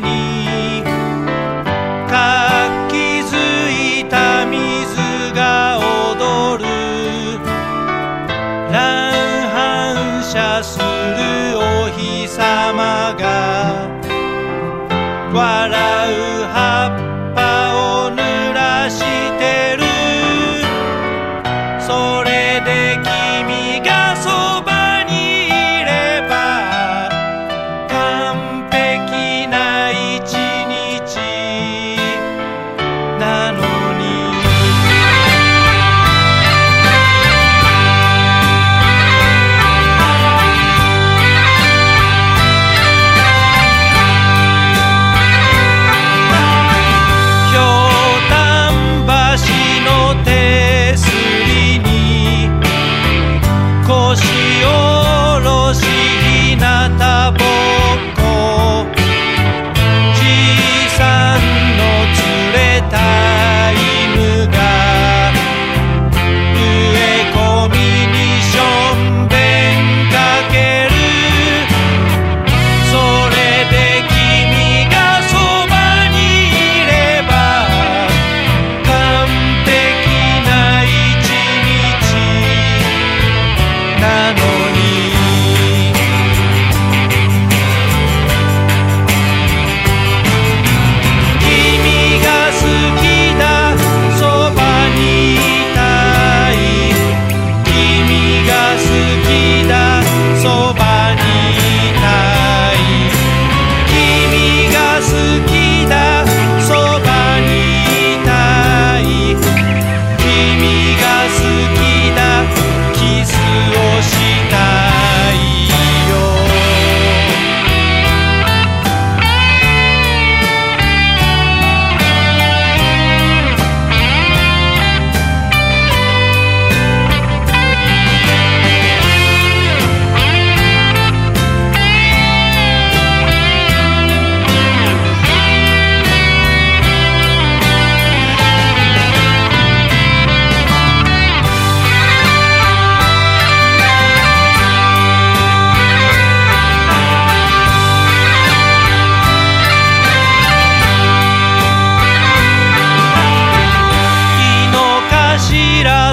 に。活気づいた水が踊る。乱反射するお日様が。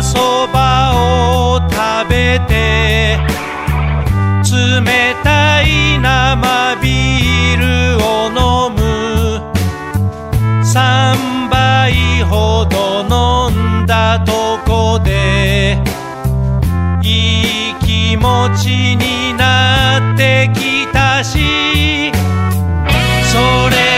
そばを食べて冷たい生ビールを飲む。3杯ほど飲んだとこでいい気持ちになってきたしそれ